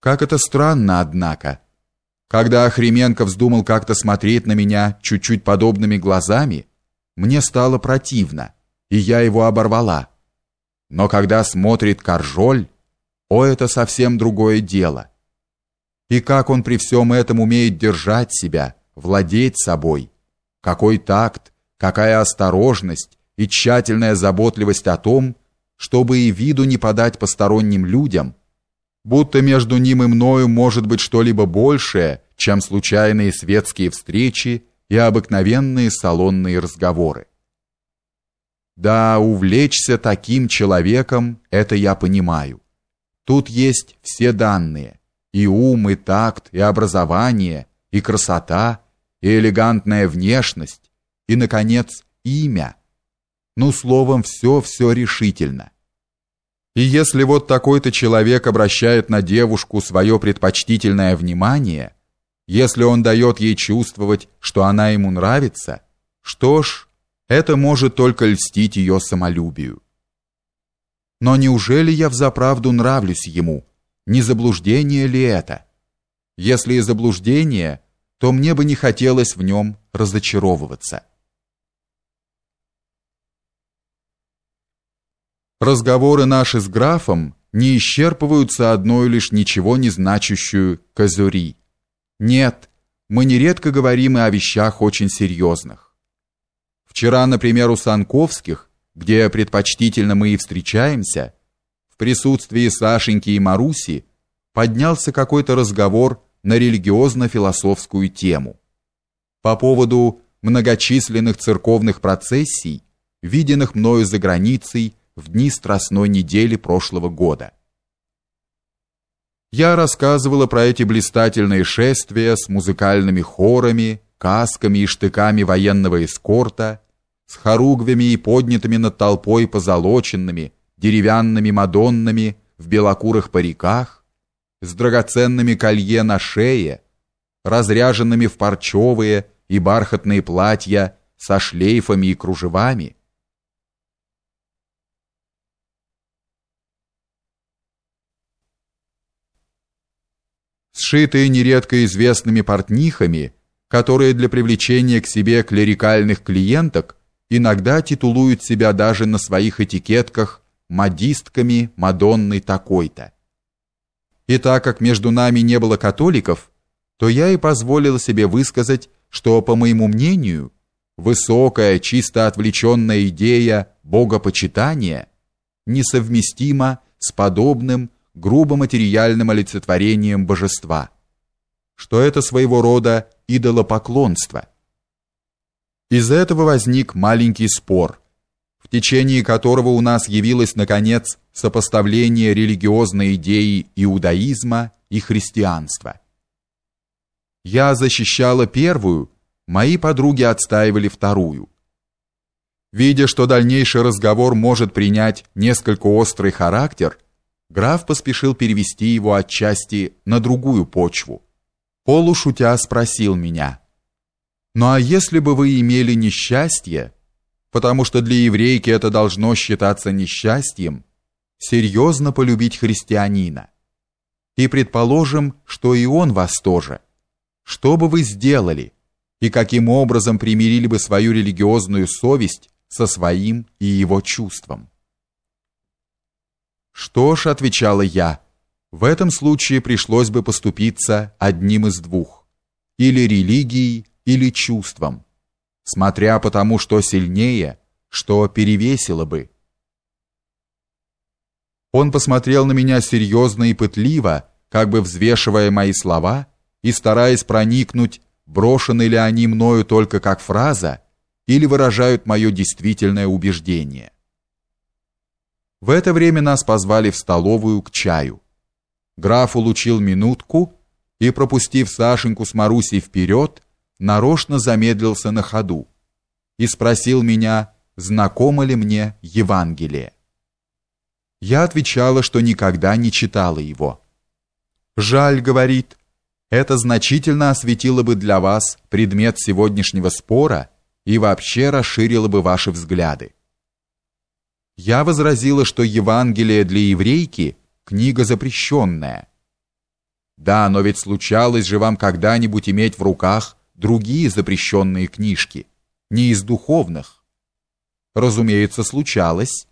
Как это странно, однако. Когда Охременко вздумал как-то смотреть на меня чуть-чуть подобными глазами, мне стало противно, и я его оборвала. Но когда смотрит Коржоль, о, это совсем другое дело. И как он при всем этом умеет держать себя, владеть собой. Какой такт, какая осторожность и тщательная заботливость о том, чтобы и виду не подать посторонним людям, будто между ним и мною может быть что-либо большее, чем случайные светские встречи и обыкновенные салонные разговоры. Да, увлечься таким человеком это я понимаю. Тут есть все данные: и ум, и такт, и образование, и красота, и элегантная внешность, и наконец, имя. Ну, словом, все, все решительно. И если вот такой-то человек обращает на девушку свое предпочтительное внимание, если он дает ей чувствовать, что она ему нравится, что ж, это может только льстить ее самолюбию. Но неужели я взаправду нравлюсь ему? Не заблуждение ли это? Если и заблуждение, то мне бы не хотелось в нем разочаровываться. Разговоры наши с графом не исчерпываются одной лишь ничего не значащую козури. Нет, мы нередко говорим и о вещах очень серьезных. Вчера, например, у Санковских, где предпочтительно мы и встречаемся, в присутствии Сашеньки и Маруси поднялся какой-то разговор на религиозно-философскую тему по поводу многочисленных церковных процессий, виденных мною за границей в дни Страстной недели прошлого года. Я рассказывала про эти блистательные шествия с музыкальными хорами, касками и штыками военного эскорта, с хоругвями и поднятыми над толпой позолоченными деревянными мадоннами в белокурых париках, с драгоценными колье на шее, разряженными в парчевые и бархатные платья со шлейфами и кружевами, сшитые нередко известными портнихами, которые для привлечения к себе клерикальных клиенток иногда титулуют себя даже на своих этикетках модистками Мадонны такой-то. И так как между нами не было католиков, то я и позволил себе высказать, что, по моему мнению, высокая, чисто отвлеченная идея богопочитания несовместима с подобным грубо материальным олицетворением божества, что это своего рода идолопоклонство. Из этого возник маленький спор, в течение которого у нас явилось наконец сопоставление религиозной идеи иудаизма и христианства. Я защищала первую, мои подруги отстаивали вторую. Видя, что дальнейший разговор может принять несколько острый характер, Граф поспешил перевести его отчасти на другую почву. Полушутя спросил меня: "Ну а если бы вы имели несчастье, потому что для еврейки это должно считаться несчастьем, серьезно полюбить христианина? И предположим, что и он вас тоже. Что бы вы сделали и каким образом примирили бы свою религиозную совесть со своим и его чувством?" Что ж, отвечала я, в этом случае пришлось бы поступиться одним из двух: или религией, или чувством, смотря по тому, что сильнее, что перевесило бы. Он посмотрел на меня серьезно и пытливо, как бы взвешивая мои слова и стараясь проникнуть, брошены ли они мною только как фраза или выражают мое действительное убеждение. В это время нас позвали в столовую к чаю. Граф улучил минутку и, пропустив Сашеньку с Марусей вперед, нарочно замедлился на ходу и спросил меня, знакомо ли мне Евангелие. Я отвечала, что никогда не читала его. «Жаль», — говорит, — «это значительно осветило бы для вас предмет сегодняшнего спора и вообще расширило бы ваши взгляды». Я возразила, что Евангелие для еврейки книга запрещенная. Да, но ведь случалось же вам когда-нибудь иметь в руках другие запрещенные книжки, не из духовных. Разумеется, случалось,